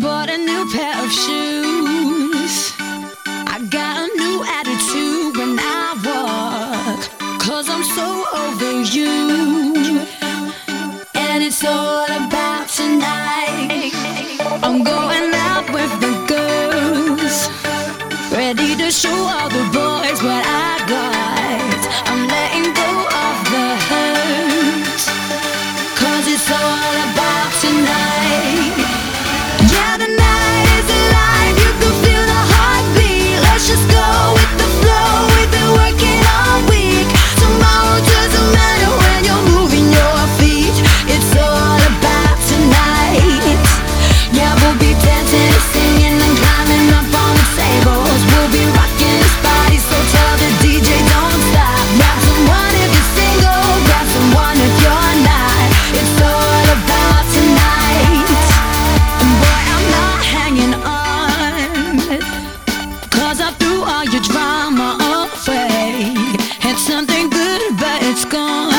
bought a new pair of shoes. I got a new attitude when I walk. Cause I'm so over you. And it's all about tonight. I'm going out with the girls. Ready to show all the boys. it's gone.